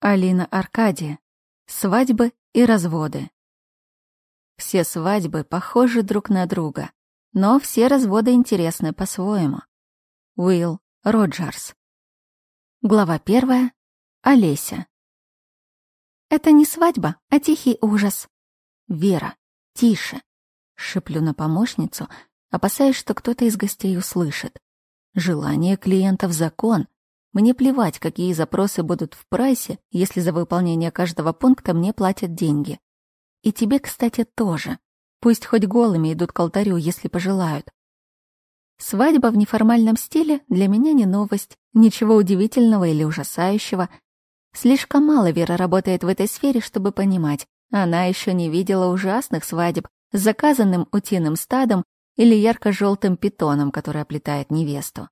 Алина Аркадия. Свадьбы и разводы. Все свадьбы похожи друг на друга, но все разводы интересны по-своему. Уилл Роджерс. Глава первая. Олеся. Это не свадьба, а тихий ужас. Вера, тише. Шиплю на помощницу, опасаясь, что кто-то из гостей услышит. Желание клиентов — закон. Мне плевать, какие запросы будут в прайсе, если за выполнение каждого пункта мне платят деньги. И тебе, кстати, тоже. Пусть хоть голыми идут к алтарю, если пожелают. Свадьба в неформальном стиле для меня не новость, ничего удивительного или ужасающего. Слишком мало Вера работает в этой сфере, чтобы понимать. Она еще не видела ужасных свадеб с заказанным утиным стадом или ярко-желтым питоном, который оплетает невесту.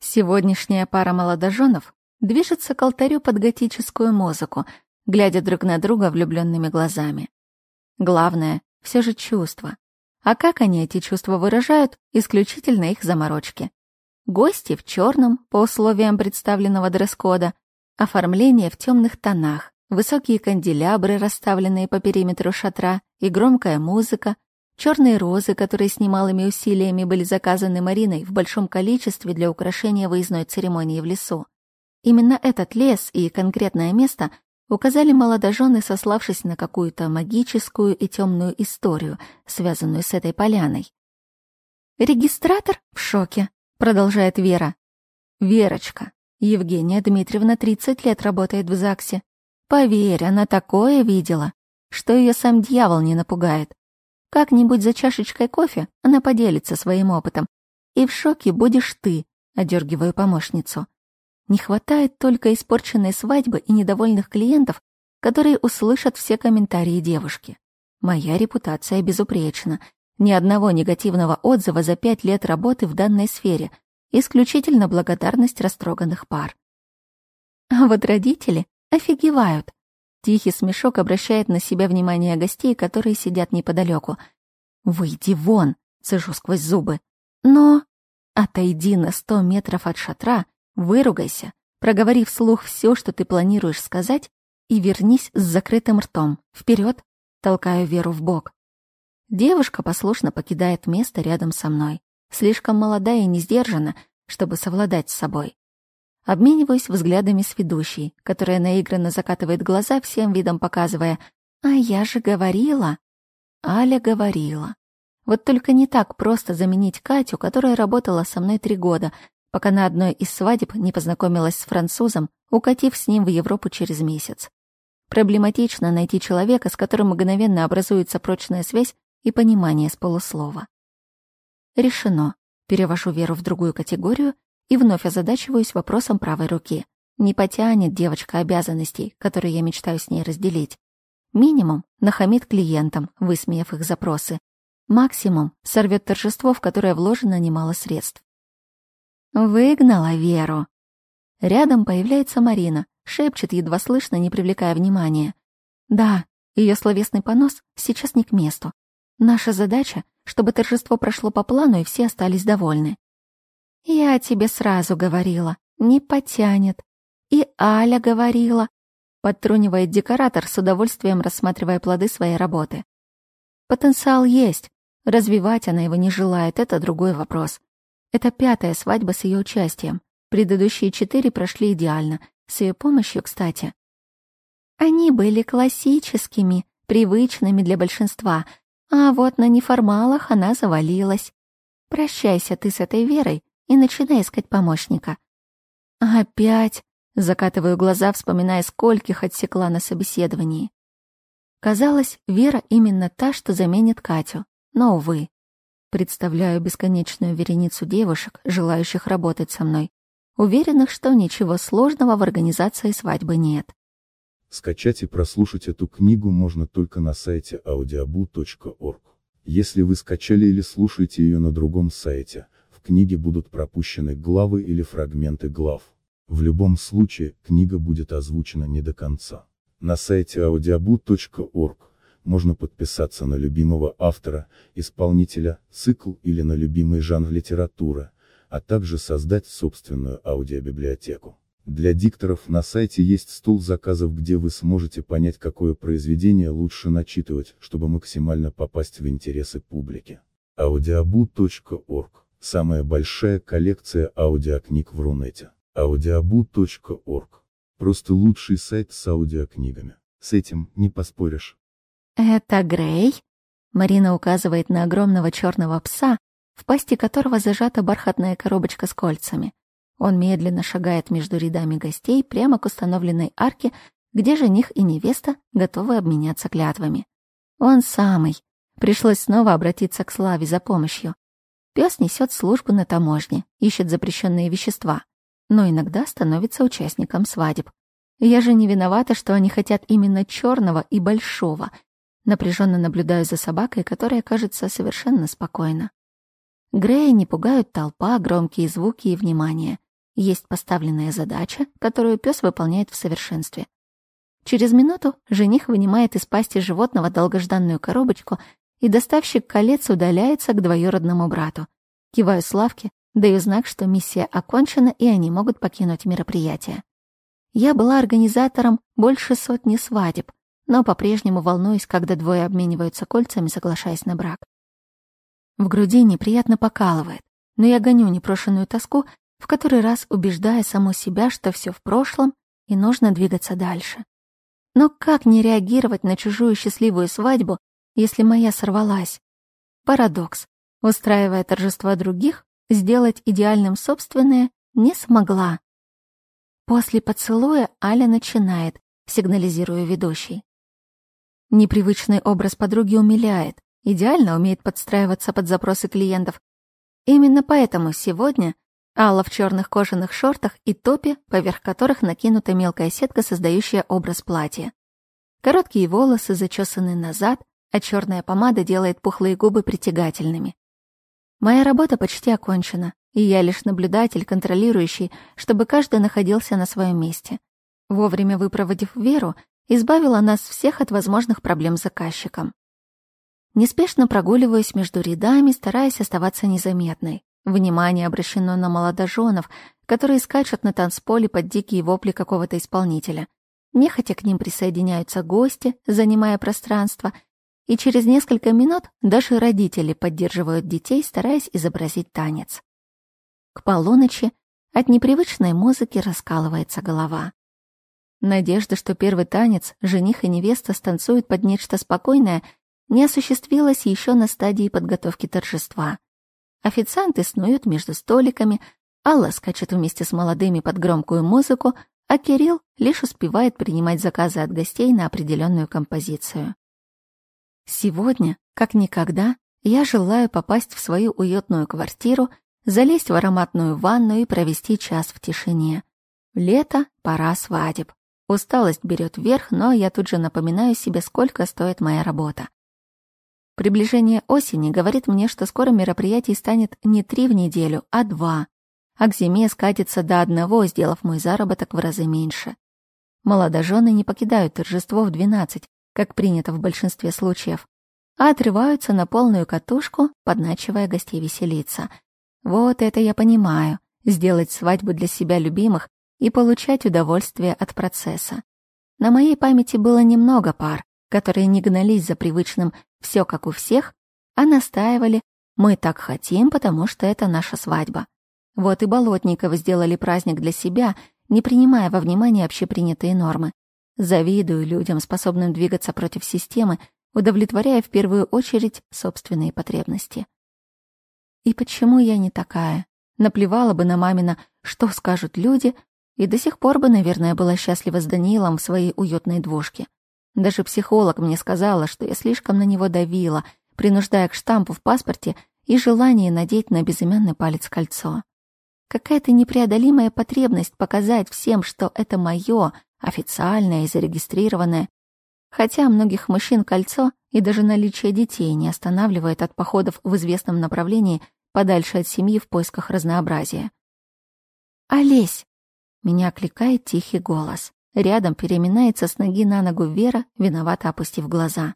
Сегодняшняя пара молодоженов движется к алтарю под готическую музыку, глядя друг на друга влюбленными глазами. Главное — все же чувства. А как они эти чувства выражают, исключительно их заморочки. Гости в черном, по условиям представленного дресс-кода, оформление в темных тонах, высокие канделябры, расставленные по периметру шатра, и громкая музыка, черные розы, которые с немалыми усилиями были заказаны Мариной в большом количестве для украшения выездной церемонии в лесу. Именно этот лес и конкретное место указали молодожены, сославшись на какую-то магическую и темную историю, связанную с этой поляной. «Регистратор в шоке», — продолжает Вера. «Верочка, Евгения Дмитриевна 30 лет работает в ЗАГСе. Поверь, она такое видела, что ее сам дьявол не напугает. Как-нибудь за чашечкой кофе она поделится своим опытом. И в шоке будешь ты, одергиваю помощницу. Не хватает только испорченной свадьбы и недовольных клиентов, которые услышат все комментарии девушки. Моя репутация безупречна. Ни одного негативного отзыва за пять лет работы в данной сфере. Исключительно благодарность растроганных пар. А вот родители офигевают. Тихий смешок обращает на себя внимание гостей, которые сидят неподалеку. «Выйди вон!» — цежу сквозь зубы. «Но...» «Отойди на сто метров от шатра, выругайся, проговори вслух все, что ты планируешь сказать, и вернись с закрытым ртом. Вперед!» — толкаю Веру в бок. Девушка послушно покидает место рядом со мной. Слишком молодая и не сдержана, чтобы совладать с собой. Обмениваюсь взглядами с ведущей, которая наигранно закатывает глаза, всем видом показывая «А я же говорила!» Аля говорила. Вот только не так просто заменить Катю, которая работала со мной три года, пока на одной из свадеб не познакомилась с французом, укатив с ним в Европу через месяц. Проблематично найти человека, с которым мгновенно образуется прочная связь и понимание с полуслова. Решено. Перевожу Веру в другую категорию и вновь озадачиваюсь вопросом правой руки. Не потянет девочка обязанностей, которые я мечтаю с ней разделить. Минимум нахамит клиентам, высмеяв их запросы. Максимум сорвет торжество, в которое вложено немало средств. Выгнала Веру. Рядом появляется Марина, шепчет едва слышно, не привлекая внимания. Да, ее словесный понос сейчас не к месту. Наша задача, чтобы торжество прошло по плану и все остались довольны. Я тебе сразу говорила, не потянет. И Аля говорила. Подтрунивает декоратор, с удовольствием рассматривая плоды своей работы. Потенциал есть. Развивать она его не желает, это другой вопрос. Это пятая свадьба с ее участием. Предыдущие четыре прошли идеально. С ее помощью, кстати. Они были классическими, привычными для большинства, а вот на неформалах она завалилась. Прощайся ты с этой Верой, и начинай искать помощника. Опять закатываю глаза, вспоминая, скольких отсекла на собеседовании. Казалось, Вера именно та, что заменит Катю. Но, увы. Представляю бесконечную вереницу девушек, желающих работать со мной, уверенных, что ничего сложного в организации свадьбы нет. Скачать и прослушать эту книгу можно только на сайте audiobu.org. Если вы скачали или слушаете ее на другом сайте, в книге будут пропущены главы или фрагменты глав. В любом случае, книга будет озвучена не до конца. На сайте audiobook.org можно подписаться на любимого автора, исполнителя, цикл или на любимый жанр литературы, а также создать собственную аудиобиблиотеку. Для дикторов на сайте есть стол заказов, где вы сможете понять, какое произведение лучше начитывать, чтобы максимально попасть в интересы публики. audiobu.org – самая большая коллекция аудиокниг в Рунете. audiobu.org – просто лучший сайт с аудиокнигами. С этим не поспоришь. «Это Грей?» Марина указывает на огромного черного пса, в пасти которого зажата бархатная коробочка с кольцами. Он медленно шагает между рядами гостей прямо к установленной арке, где жених и невеста готовы обменяться клятвами. Он самый. Пришлось снова обратиться к Славе за помощью. Пес несет службу на таможне, ищет запрещенные вещества, но иногда становится участником свадеб. Я же не виновата, что они хотят именно черного и большого. Напряженно наблюдаю за собакой, которая кажется совершенно спокойна. Грея не пугают толпа, громкие звуки и внимание. Есть поставленная задача, которую пес выполняет в совершенстве. Через минуту жених вынимает из пасти животного долгожданную коробочку, и доставщик колец удаляется к двоюродному брату. Киваю Славке, даю знак, что миссия окончена, и они могут покинуть мероприятие. Я была организатором больше сотни свадеб, но по-прежнему волнуюсь, когда двое обмениваются кольцами, соглашаясь на брак. В груди неприятно покалывает, но я гоню непрошенную тоску в который раз убеждая саму себя, что все в прошлом и нужно двигаться дальше. Но как не реагировать на чужую счастливую свадьбу, если моя сорвалась? Парадокс. Устраивая торжества других, сделать идеальным собственное не смогла. После поцелуя Аля начинает, сигнализируя ведущий. Непривычный образ подруги умиляет, идеально умеет подстраиваться под запросы клиентов. Именно поэтому сегодня Алла в черных кожаных шортах и топе, поверх которых накинута мелкая сетка, создающая образ платья. Короткие волосы зачесаны назад, а черная помада делает пухлые губы притягательными. Моя работа почти окончена, и я лишь наблюдатель, контролирующий, чтобы каждый находился на своем месте. Вовремя выпроводив Веру, избавила нас всех от возможных проблем с заказчиком. Неспешно прогуливаюсь между рядами, стараясь оставаться незаметной. Внимание обращено на молодоженов, которые скачут на танцполе под дикие вопли какого-то исполнителя. Нехотя к ним присоединяются гости, занимая пространство, и через несколько минут даже родители поддерживают детей, стараясь изобразить танец. К полуночи от непривычной музыки раскалывается голова. Надежда, что первый танец жених и невеста станцуют под нечто спокойное, не осуществилась еще на стадии подготовки торжества — Официанты снуют между столиками, Алла скачет вместе с молодыми под громкую музыку, а Кирилл лишь успевает принимать заказы от гостей на определенную композицию. Сегодня, как никогда, я желаю попасть в свою уютную квартиру, залезть в ароматную ванну и провести час в тишине. Лето, пора свадеб. Усталость берет верх, но я тут же напоминаю себе, сколько стоит моя работа. Приближение осени говорит мне, что скоро мероприятий станет не три в неделю, а два, а к зиме скатится до одного, сделав мой заработок в разы меньше. Молодожены не покидают торжество в двенадцать, как принято в большинстве случаев, а отрываются на полную катушку, подначивая гостей веселиться. Вот это я понимаю, сделать свадьбу для себя любимых и получать удовольствие от процесса. На моей памяти было немного пар, которые не гнались за привычным «все как у всех», а настаивали «мы так хотим, потому что это наша свадьба». Вот и Болотниковы сделали праздник для себя, не принимая во внимание общепринятые нормы. Завидую людям, способным двигаться против системы, удовлетворяя в первую очередь собственные потребности. И почему я не такая? Наплевала бы на мамина, что скажут люди, и до сих пор бы, наверное, была счастлива с Даниилом в своей уютной двушке. Даже психолог мне сказала, что я слишком на него давила, принуждая к штампу в паспорте и желание надеть на безымянный палец кольцо. Какая-то непреодолимая потребность показать всем, что это мое, официальное и зарегистрированное. Хотя многих мужчин кольцо и даже наличие детей не останавливает от походов в известном направлении подальше от семьи в поисках разнообразия. «Олесь!» — меня окликает тихий голос. Рядом переминается с ноги на ногу Вера, виновато опустив глаза.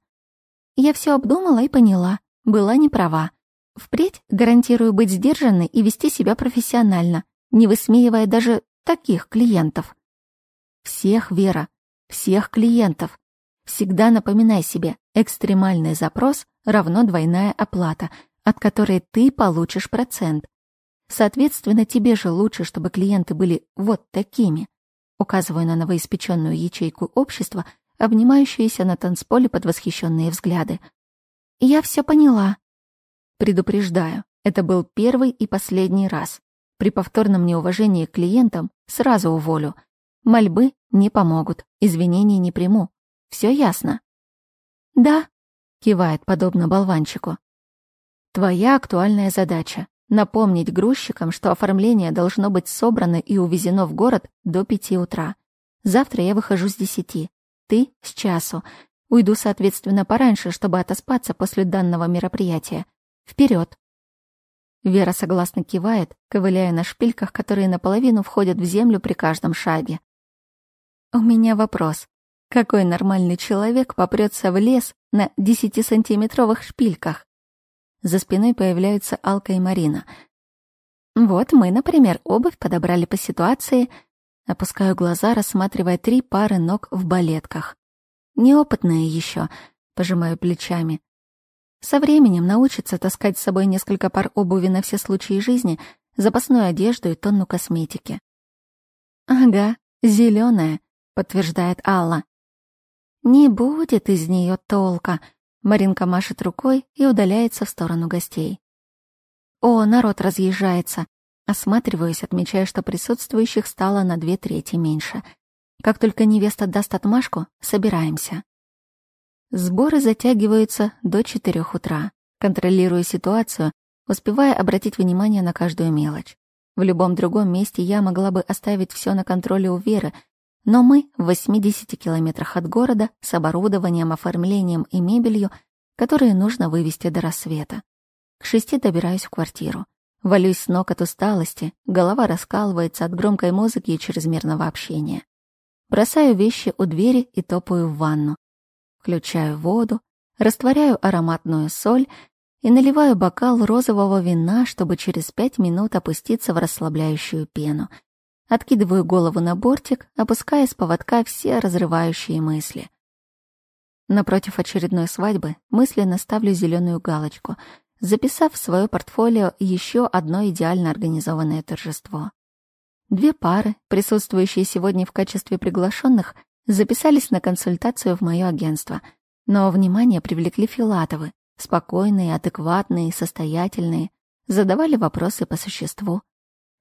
Я все обдумала и поняла. Была не права. Впредь гарантирую быть сдержанной и вести себя профессионально, не высмеивая даже таких клиентов. Всех, Вера, всех клиентов. Всегда напоминай себе, экстремальный запрос равно двойная оплата, от которой ты получишь процент. Соответственно, тебе же лучше, чтобы клиенты были вот такими. Указываю на новоиспеченную ячейку общества, обнимающуюся на танцполе под восхищенные взгляды. Я все поняла. Предупреждаю, это был первый и последний раз. При повторном неуважении к клиентам сразу уволю. Мольбы не помогут, извинений не приму. Все ясно? Да, кивает подобно болванчику. Твоя актуальная задача — напомнить грузчикам, что оформление должно быть собрано и увезено в город до пяти утра. Завтра я выхожу с десяти, ты — с часу. Уйду, соответственно, пораньше, чтобы отоспаться после данного мероприятия. Вперед! Вера согласно кивает, ковыляя на шпильках, которые наполовину входят в землю при каждом шаге. У меня вопрос. Какой нормальный человек попрется в лес на десятисантиметровых шпильках? За спиной появляются Алка и Марина. Вот мы, например, обувь подобрали по ситуации. Опускаю глаза, рассматривая три пары ног в балетках. Неопытные еще, пожимаю плечами. Со временем научится таскать с собой несколько пар обуви на все случаи жизни, запасную одежду и тонну косметики. «Ага, зеленая, подтверждает Алла. «Не будет из нее толка», — Маринка машет рукой и удаляется в сторону гостей. «О, народ разъезжается», Осматриваюсь, отмечая, что присутствующих стало на две трети меньше. Как только невеста даст отмашку, собираемся. Сборы затягиваются до четырех утра. Контролирую ситуацию, успевая обратить внимание на каждую мелочь. В любом другом месте я могла бы оставить все на контроле у Веры, но мы в 80 километрах от города с оборудованием, оформлением и мебелью, которые нужно вывести до рассвета. К шести добираюсь в квартиру. Валюсь с ног от усталости, голова раскалывается от громкой музыки и чрезмерного общения. Бросаю вещи у двери и топаю в ванну. Включаю воду, растворяю ароматную соль и наливаю бокал розового вина, чтобы через пять минут опуститься в расслабляющую пену. Откидываю голову на бортик, опуская с поводка все разрывающие мысли. Напротив очередной свадьбы мысленно ставлю зеленую галочку, записав в свое портфолио еще одно идеально организованное торжество. Две пары, присутствующие сегодня в качестве приглашенных, записались на консультацию в мое агентство, но внимание привлекли Филатовы, спокойные, адекватные, состоятельные, задавали вопросы по существу.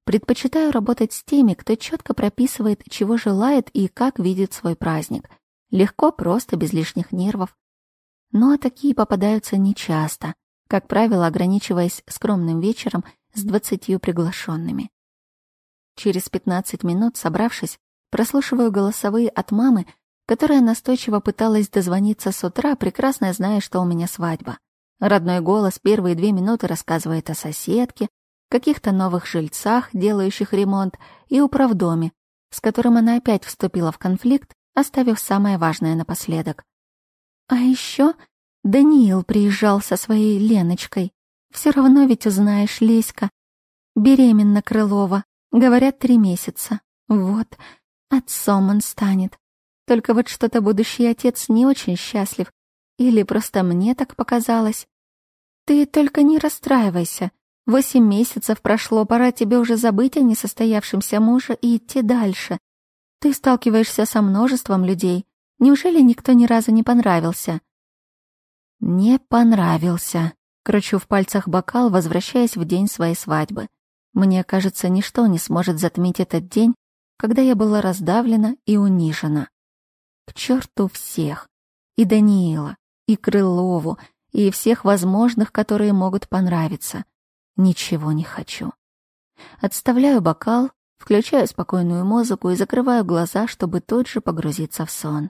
Предпочитаю работать с теми, кто четко прописывает, чего желает и как видит свой праздник. Легко, просто, без лишних нервов. Но такие попадаются нечасто, как правило, ограничиваясь скромным вечером с двадцатью приглашенными. Через пятнадцать минут, собравшись, Прослушиваю голосовые от мамы, которая настойчиво пыталась дозвониться с утра, прекрасно зная, что у меня свадьба. Родной голос первые две минуты рассказывает о соседке, каких-то новых жильцах, делающих ремонт, и управдоме, с которым она опять вступила в конфликт, оставив самое важное напоследок. А еще Даниил приезжал со своей Леночкой. Все равно ведь узнаешь, Леська. Беременна Крылова. Говорят, три месяца. Вот, Отцом он станет. Только вот что-то будущий отец не очень счастлив. Или просто мне так показалось. Ты только не расстраивайся. Восемь месяцев прошло, пора тебе уже забыть о несостоявшемся муже и идти дальше. Ты сталкиваешься со множеством людей. Неужели никто ни разу не понравился? Не понравился. Кручу в пальцах бокал, возвращаясь в день своей свадьбы. Мне кажется, ничто не сможет затмить этот день, когда я была раздавлена и унижена. К черту всех. И Даниила, и Крылову, и всех возможных, которые могут понравиться. Ничего не хочу. Отставляю бокал, включаю спокойную музыку и закрываю глаза, чтобы тут же погрузиться в сон.